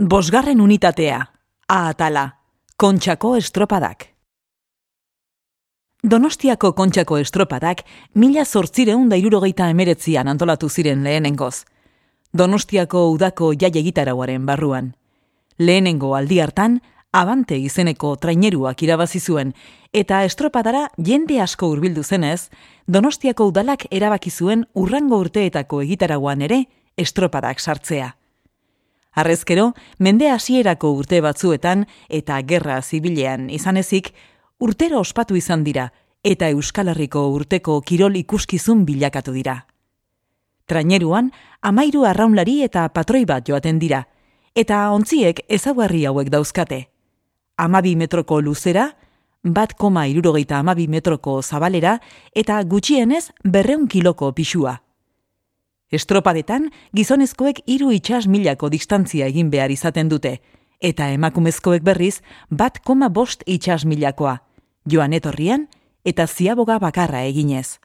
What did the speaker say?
Bosgarren unitatea, A atala, kontxako estropadak. Donostiako kontxako estropadak mila zortzireun da irurogeita emeretzian antolatu ziren lehenengoz. Donostiako udako jaiegitaraguaren barruan. Lehenengo aldi hartan, abante izeneko traineruak irabazi zuen eta estropadara jende asko hurbildu zenez, Donostiako udalak erabaki zuen urrango urteetako egitaraguan ere estropadak sartzea. Arrezkero, mende hasierako urte batzuetan eta gerra zibilean izanezik, urtero ospatu izan dira eta Euskal Herriko urteko kirol ikuskizun bilakatu dira. Traineruan, amairu arraunlari eta patroi bat joaten dira, eta ontziek ezaguarri hauek dauzkate. Amabi metroko luzera, bat koma irurogeita amabi metroko zabalera eta gutxienez berreun kiloko pixua. Estropadetan, gizonezkoek hiru itxas milako distantzia egin behar izaten dute, eta emakumezkoek berriz bat koma bost itxas milakoa, joan etorrian eta ziaboga bakarra eginez.